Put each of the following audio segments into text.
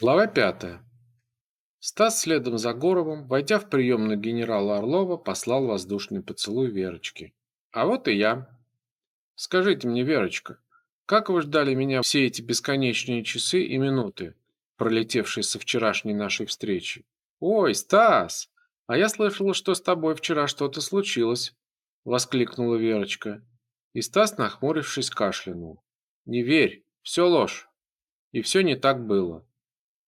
Глава пятая. Стас следом за Горовым, войдя в приемную генерала Орлова, послал воздушный поцелуй Верочке. А вот и я. Скажите мне, Верочка, как вы ждали меня все эти бесконечные часы и минуты, пролетевшие со вчерашней нашей встречи? Ой, Стас, а я слышала, что с тобой вчера что-то случилось, воскликнула Верочка. И Стас, нахмурившись, кашлянул. Не верь, все ложь. И все не так было.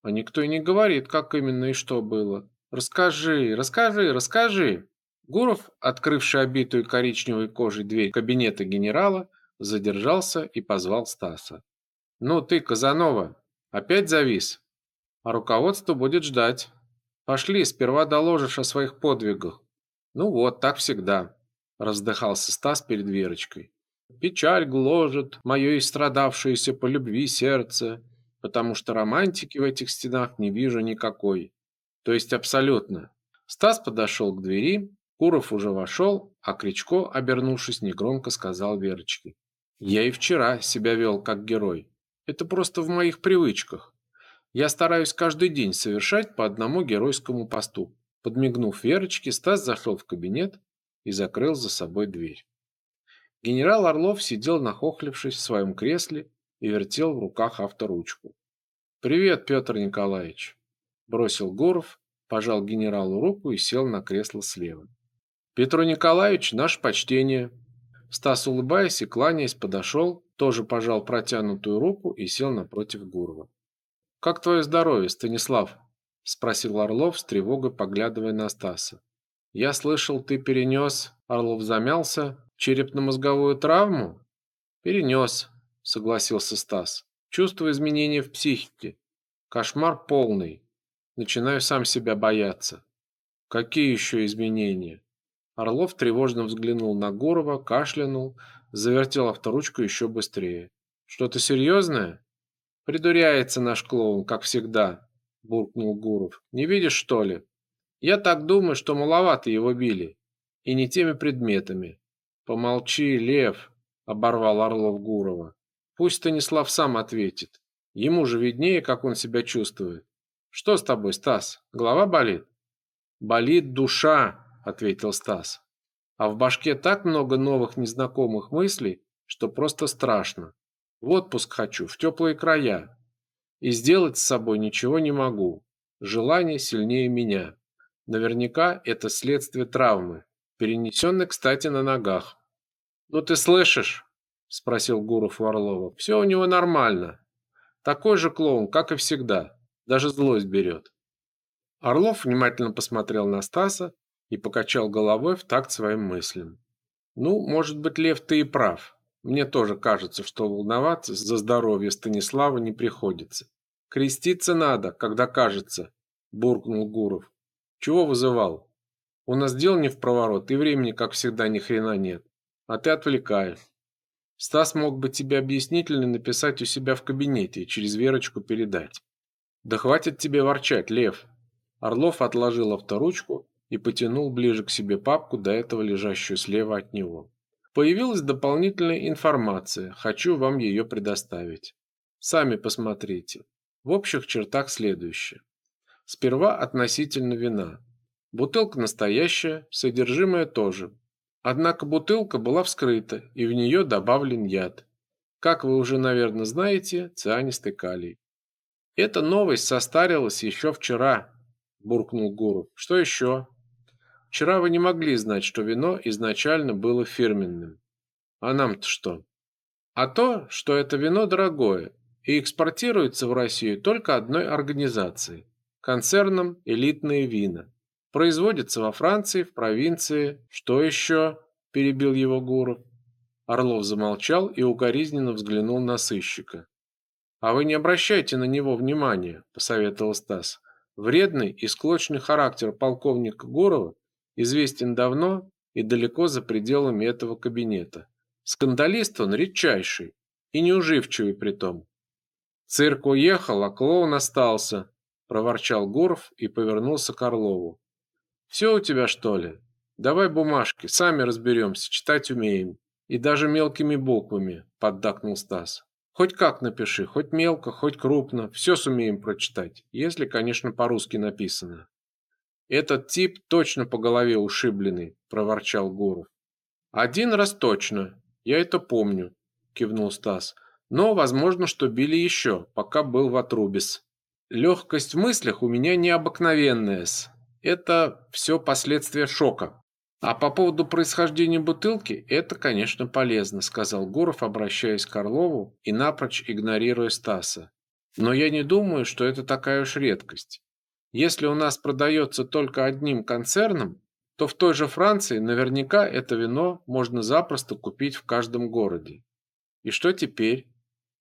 А никто и не говорит, как именно и что было. Расскажи, расскажи, расскажи. Гуров, открывший обитую коричневой кожей дверь кабинета генерала, задержался и позвал Стаса. Ну ты, Казанова, опять завис? А руководство будет ждать. Пошли, сперва доложишь о своих подвигах. Ну вот, так всегда, раздыхался Стас перед Верочкой. Печаль гложет мое истрадавшееся по любви сердце, потому что романтики в этих стенах не вижу никакой. То есть абсолютно. Стас подошел к двери, Куров уже вошел, а Кричко, обернувшись, негромко сказал Верочке. «Я и вчера себя вел как герой. Это просто в моих привычках. Я стараюсь каждый день совершать по одному геройскому посту». Подмигнув Верочке, Стас зашел в кабинет и закрыл за собой дверь. Генерал Орлов сидел нахохлившись в своем кресле и вертел в руках авторучку. «Привет, Петр Николаевич!» Бросил Гуров, пожал генералу руку и сел на кресло слева. «Петру Николаевич, наше почтение!» Стас, улыбаясь и кланяясь, подошел, тоже пожал протянутую руку и сел напротив Гурова. «Как твое здоровье, Станислав?» – спросил Орлов с тревогой, поглядывая на Стаса. «Я слышал, ты перенес...» – Орлов замялся. «Черепно-мозговую травму?» «Перенес», согласился Стас. Чувствую изменения в психике. Кошмар полный. Начинаю сам себя бояться. Какие еще изменения? Орлов тревожно взглянул на Гурова, кашлянул, завертел авторучку еще быстрее. Что-то серьезное? Придуряется наш клоун, как всегда, буркнул Гуров. Не видишь, что ли? Я так думаю, что маловато его били. И не теми предметами. Помолчи, Лев, оборвал Орлов Гурова. Пусть Станислав сам ответит. Ему же виднее, как он себя чувствует. Что с тобой, Стас? Голова болит? Болит душа, ответил Стас. А в башке так много новых незнакомых мыслей, что просто страшно. В отпуск хочу, в теплые края. И сделать с собой ничего не могу. Желание сильнее меня. Наверняка это следствие травмы, перенесенной, кстати, на ногах. Ну ты слышишь? Спросил Гуров у Орлова. Все у него нормально. Такой же клоун, как и всегда. Даже злость берет. Орлов внимательно посмотрел на Стаса и покачал головой в такт своим мыслям. Ну, может быть, Лев, ты и прав. Мне тоже кажется, что волноваться за здоровье Станислава не приходится. Креститься надо, когда кажется, буркнул Гуров. Чего вызывал? У нас дел не в проворот, и времени, как всегда, ни хрена нет. А ты отвлекаешь. Стас мог бы тебе объяснительно написать у себя в кабинете и через Верочку передать. Да хватит тебе ворчать, Лев. Орлов отложил авторучку и потянул ближе к себе папку, до этого лежащую слева от него. Появилась дополнительная информация, хочу вам ее предоставить. Сами посмотрите. В общих чертах следующее. Сперва относительно вина. Бутылка настоящая, содержимое тоже. Однако бутылка была вскрыта, и в нее добавлен яд. Как вы уже, наверное, знаете, цианистый калий. Эта новость состарилась еще вчера, буркнул Гуров. Что еще? Вчера вы не могли знать, что вино изначально было фирменным. А нам-то что? А то, что это вино дорогое и экспортируется в Россию только одной организацией концерном Элитные вина. Производится во Франции, в провинции. Что еще? перебил его Гуров. Орлов замолчал и укоризненно взглянул на сыщика. А вы не обращайте на него внимания, посоветовал Стас. Вредный и склочный характер полковника Гурова известен давно и далеко за пределами этого кабинета. Скандалист он редчайший и неуживчивый притом. Цирк уехал, а клоун остался, проворчал Гуров и повернулся к Орлову. Все у тебя, что ли? Давай бумажки, сами разберемся, читать умеем. И даже мелкими буквами, поддакнул Стас. Хоть как напиши, хоть мелко, хоть крупно, все сумеем прочитать, если, конечно, по-русски написано. Этот тип точно по голове ушибленный, проворчал Гуров. Один раз точно, я это помню, кивнул Стас. Но, возможно, что били еще, пока был в отрубис. Легкость в мыслях у меня необыкновенная. -с. Это все последствия шока. А по поводу происхождения бутылки, это, конечно, полезно, сказал Гуров, обращаясь к Орлову и напрочь игнорируя Стаса. Но я не думаю, что это такая уж редкость. Если у нас продается только одним концерном, то в той же Франции наверняка это вино можно запросто купить в каждом городе. И что теперь?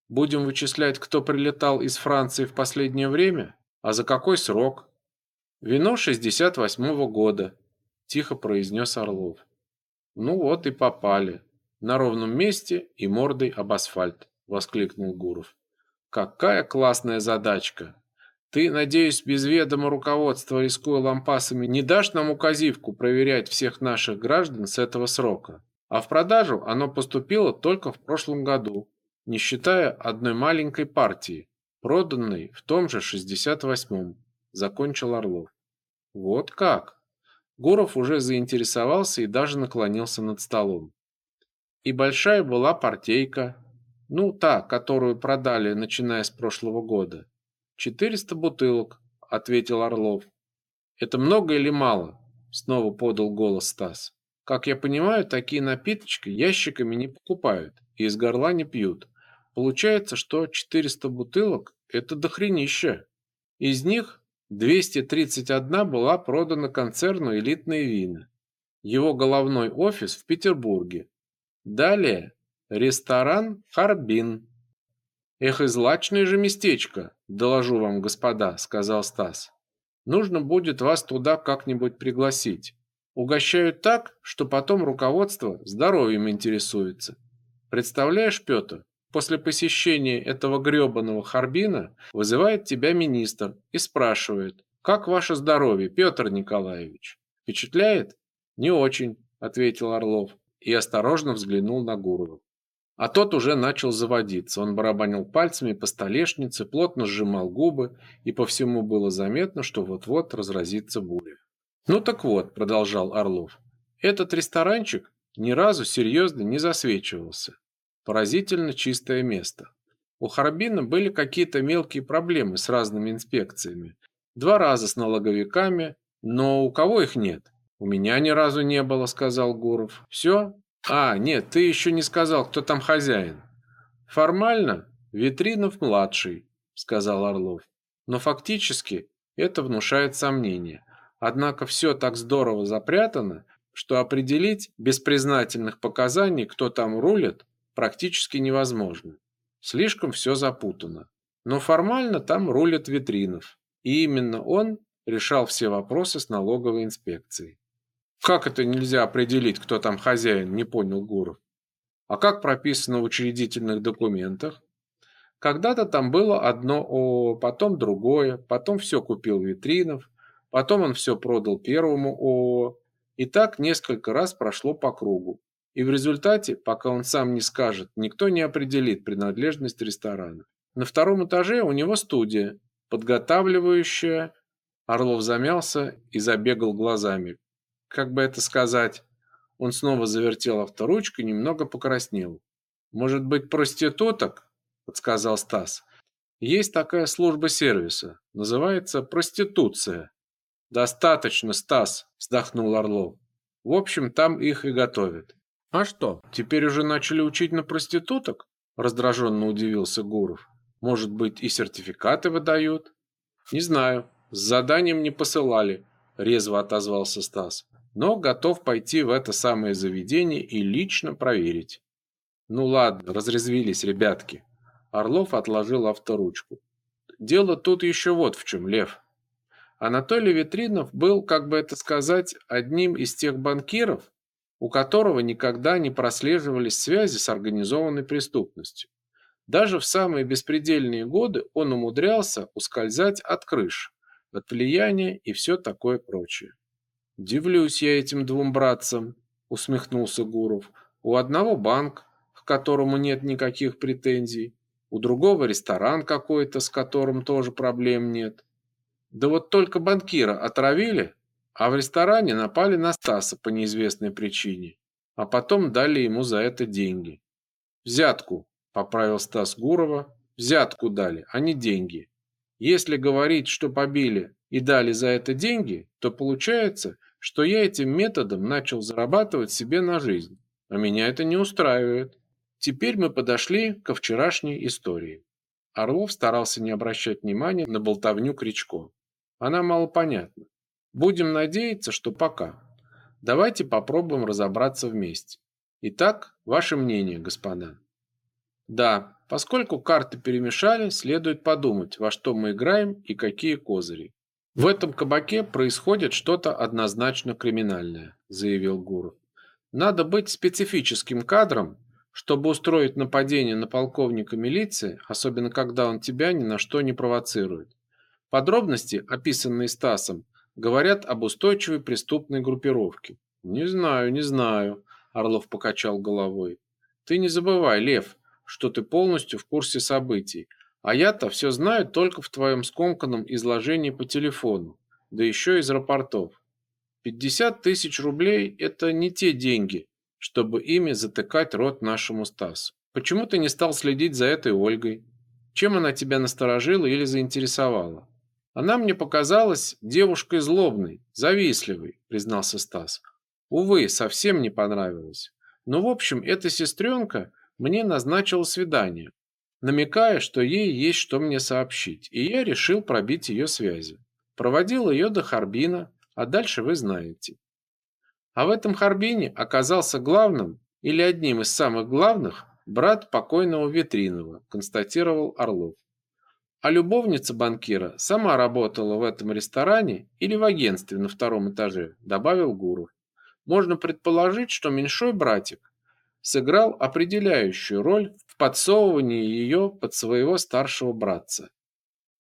Будем вычислять, кто прилетал из Франции в последнее время? А за какой срок? Вино 68-го года, тихо произнес Орлов. Ну вот и попали. На ровном месте и мордой об асфальт, воскликнул Гуров. Какая классная задачка. Ты, надеюсь, без ведома руководства, рискуя лампасами, не дашь нам указивку проверять всех наших граждан с этого срока. А в продажу оно поступило только в прошлом году не считая одной маленькой партии, проданной в том же 68-м, закончил Орлов. Вот как? Гуров уже заинтересовался и даже наклонился над столом. И большая была партейка, ну, та, которую продали, начиная с прошлого года. «Четыреста бутылок», — ответил Орлов. «Это много или мало?» — снова подал голос Стас. «Как я понимаю, такие напиточки ящиками не покупают и из горла не пьют. Получается, что 400 бутылок – это дохренище. Из них 231 была продана концерну «Элитные вина». Его головной офис в Петербурге. Далее ресторан «Харбин». «Эх, излачное же местечко, доложу вам, господа», – сказал Стас. «Нужно будет вас туда как-нибудь пригласить. Угощают так, что потом руководство здоровьем интересуется. Представляешь, Петр, После посещения этого грёбаного Харбина вызывает тебя министр и спрашивает, как ваше здоровье, Петр Николаевич? Впечатляет? Не очень, ответил Орлов и осторожно взглянул на Гурова. А тот уже начал заводиться. Он барабанил пальцами по столешнице, плотно сжимал губы, и по всему было заметно, что вот-вот разразится буря. Ну так вот, продолжал Орлов. Этот ресторанчик ни разу серьезно не засвечивался. Поразительно чистое место. У Харбина были какие-то мелкие проблемы с разными инспекциями. Два раза с налоговиками, но у кого их нет? У меня ни разу не было, сказал Гуров. Все? А, нет, ты еще не сказал, кто там хозяин. Формально Витринов младший, сказал Орлов. Но фактически это внушает сомнения. Однако все так здорово запрятано, что определить без признательных показаний, кто там рулит, практически невозможно. Слишком все запутано. Но формально там рулит Витринов, и именно он решал все вопросы с налоговой инспекцией. Как это нельзя определить, кто там хозяин, не понял Гуров. А как прописано в учредительных документах? Когда-то там было одно ООО, потом другое, потом все купил Витринов, потом он все продал первому ООО. И так несколько раз прошло по кругу. И в результате, пока он сам не скажет, никто не определит принадлежность ресторана. На втором этаже у него студия, подготавливающая... Орлов замялся и забегал глазами. Как бы это сказать? Он снова завертел авторучку немного покраснел. «Может быть, проституток?» – подсказал Стас. «Есть такая служба сервиса. Называется проституция». «Достаточно, Стас», – вздохнул Орлов. «В общем, там их и готовят. «А что, теперь уже начали учить на проституток?» Раздраженно удивился Гуров. «Может быть, и сертификаты выдают?» «Не знаю, с заданием не посылали», резво отозвался Стас. «Но готов пойти в это самое заведение и лично проверить». «Ну ладно, разрезвились ребятки». Орлов отложил авторучку. «Дело тут еще вот в чем, Лев. Анатолий Витринов был, как бы это сказать, одним из тех банкиров, у которого никогда не прослеживались связи с организованной преступностью. Даже в самые беспредельные годы он умудрялся ускользать от крыш, от влияния и все такое прочее. «Дивлюсь я этим двум братцам», — усмехнулся Гуров. «У одного банк, к которому нет никаких претензий, у другого ресторан какой-то, с которым тоже проблем нет. Да вот только банкира отравили, а в ресторане напали на Стаса по неизвестной причине, а потом дали ему за это деньги. Взятку, поправил Стас Гурова, взятку дали, а не деньги. Если говорить, что побили и дали за это деньги, то получается, что я этим методом начал зарабатывать себе на жизнь, а меня это не устраивает. Теперь мы подошли ко вчерашней истории. Орлов старался не обращать внимания на болтовню Кричко. Она мало понятна. Будем надеяться, что пока. Давайте попробуем разобраться вместе. Итак, ваше мнение, господа. Да, поскольку карты перемешали, следует подумать, во что мы играем и какие козыри. В этом кабаке происходит что-то однозначно криминальное, заявил Гуров. Надо быть специфическим кадром, чтобы устроить нападение на полковника милиции, особенно когда он тебя ни на что не провоцирует. Подробности, описанные Стасом, говорят об устойчивой преступной группировке. Не знаю, не знаю, Орлов покачал головой. Ты не забывай, Лев, что ты полностью в курсе событий, а я-то все знаю только в твоем скомканном изложении по телефону, да еще из рапортов. 50 тысяч рублей – это не те деньги, чтобы ими затыкать рот нашему Стасу. Почему ты не стал следить за этой Ольгой? Чем она тебя насторожила или заинтересовала? Она мне показалась девушкой злобной, завистливой, признался Стас. Увы, совсем не понравилась. Но, в общем, эта сестренка мне назначила свидание, намекая, что ей есть что мне сообщить, и я решил пробить ее связи. Проводил ее до Харбина, а дальше вы знаете. А в этом Харбине оказался главным или одним из самых главных брат покойного Ветринова, констатировал Орлов. А любовница банкира сама работала в этом ресторане или в агентстве на втором этаже, добавил Гуров. Можно предположить, что меньшой братик сыграл определяющую роль в подсовывании ее под своего старшего братца.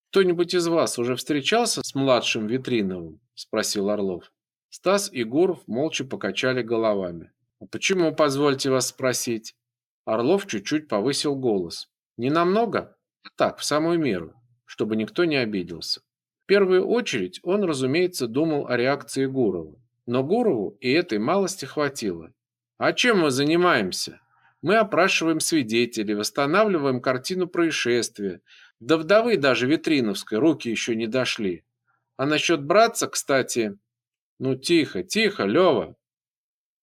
Кто-нибудь из вас уже встречался с младшим Витриновым? спросил Орлов. Стас и Гуров молча покачали головами. А почему, позвольте вас спросить? Орлов чуть-чуть повысил голос. Не намного, так, в самую меру, чтобы никто не обиделся. В первую очередь он, разумеется, думал о реакции Гурова. Но Гурову и этой малости хватило. А чем мы занимаемся? Мы опрашиваем свидетелей, восстанавливаем картину происшествия. До вдовы даже Витриновской руки еще не дошли. А насчет братца, кстати... Ну тихо, тихо, Лева.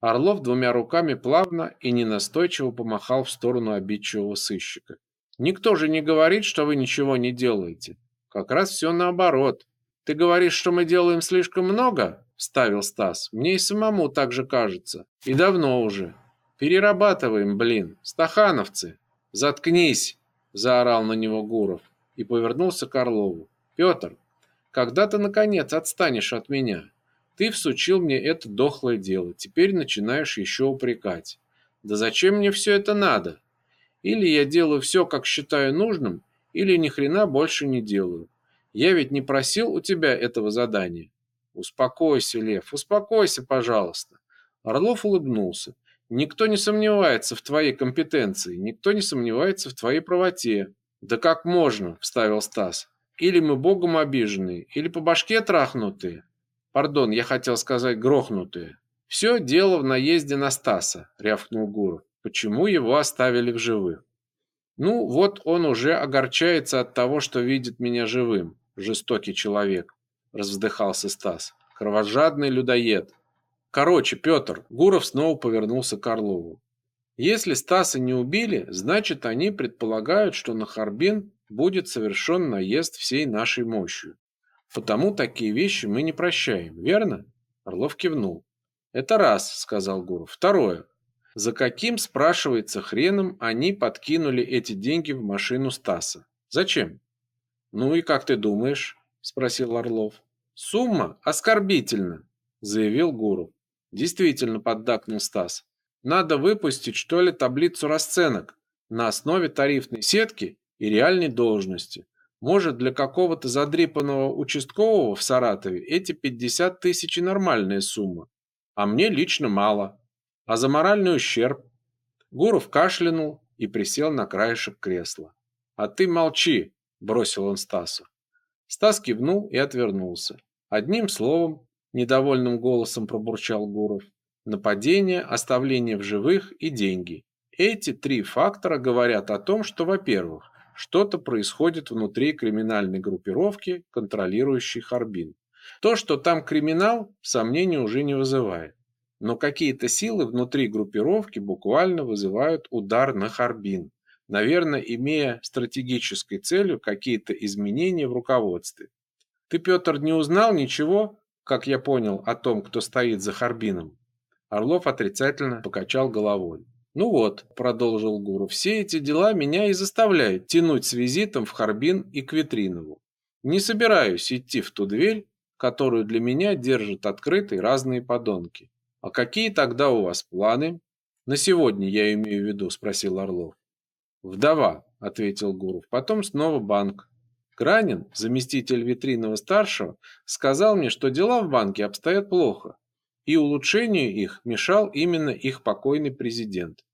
Орлов двумя руками плавно и ненастойчиво помахал в сторону обидчивого сыщика. Никто же не говорит, что вы ничего не делаете. Как раз все наоборот. Ты говоришь, что мы делаем слишком много? вставил Стас. Мне и самому так же кажется. И давно уже. Перерабатываем, блин, стахановцы. Заткнись, заорал на него Гуров и повернулся к Орлову. Петр, когда ты наконец отстанешь от меня? Ты всучил мне это дохлое дело, теперь начинаешь еще упрекать. Да зачем мне все это надо? Или я делаю все, как считаю нужным, или ни хрена больше не делаю. Я ведь не просил у тебя этого задания. Успокойся, Лев, успокойся, пожалуйста. Орлов улыбнулся. Никто не сомневается в твоей компетенции, никто не сомневается в твоей правоте. Да как можно, вставил Стас. Или мы богом обиженные, или по башке трахнутые. Пардон, я хотел сказать грохнутые. Все дело в наезде на Стаса, рявкнул Гуров. Почему его оставили в живых? Ну, вот он уже огорчается от того, что видит меня живым, жестокий человек развздыхался Стас. Кровожадный людоед. Короче, Петр, Гуров снова повернулся к Орлову. Если Стаса не убили, значит, они предполагают, что на Харбин будет совершен наезд всей нашей мощью. Потому такие вещи мы не прощаем, верно? Орлов кивнул. Это раз, сказал Гуров. Второе. За каким, спрашивается, хреном они подкинули эти деньги в машину Стаса? Зачем? Ну и как ты думаешь? спросил Орлов. Сумма оскорбительна, заявил Гуру. Действительно, поддакнул Стас. Надо выпустить, что ли, таблицу расценок на основе тарифной сетки и реальной должности. Может, для какого-то задрипанного участкового в Саратове эти 50 тысяч нормальная сумма, а мне лично мало. А за моральный ущерб? Гуров кашлянул и присел на краешек кресла. А ты молчи, бросил он Стасу. Стас кивнул и отвернулся. Одним словом, недовольным голосом пробурчал Гуров. Нападение, оставление в живых и деньги. Эти три фактора говорят о том, что, во-первых, что-то происходит внутри криминальной группировки, контролирующей Харбин. То, что там криминал, сомнений уже не вызывает. Но какие-то силы внутри группировки буквально вызывают удар на Харбин, наверное, имея стратегической целью какие-то изменения в руководстве. Ты, Петр, не узнал ничего, как я понял, о том, кто стоит за Харбином? Орлов отрицательно покачал головой. Ну вот, продолжил Гуру, все эти дела меня и заставляют тянуть с визитом в Харбин и к Витринову. Не собираюсь идти в ту дверь, которую для меня держат открытой разные подонки. А какие тогда у вас планы? На сегодня я имею в виду, спросил Орлов. Вдова, ответил Гуров. Потом снова банк. Гранин, заместитель Витринова старшего, сказал мне, что дела в банке обстоят плохо, и улучшению их мешал именно их покойный президент.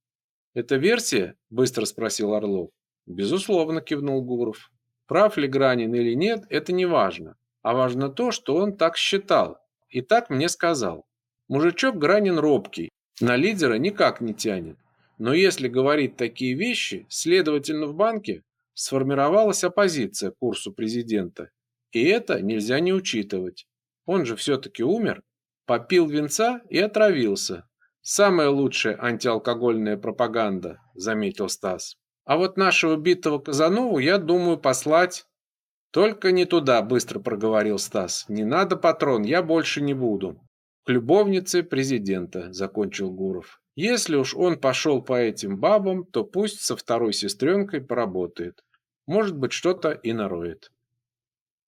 «Это версия?» – быстро спросил Орлов. «Безусловно», – кивнул Гуров. «Прав ли Гранин или нет, это не важно. А важно то, что он так считал. И так мне сказал. Мужичок Гранин робкий, на лидера никак не тянет. Но если говорить такие вещи, следовательно, в банке сформировалась оппозиция курсу президента. И это нельзя не учитывать. Он же все-таки умер, попил винца и отравился. Самая лучшая антиалкогольная пропаганда, заметил Стас. А вот нашего битого Казанову, я думаю, послать только не туда, быстро проговорил Стас. Не надо, патрон, я больше не буду. К любовнице президента, закончил Гуров. Если уж он пошел по этим бабам, то пусть со второй сестренкой поработает. Может быть, что-то и нароет.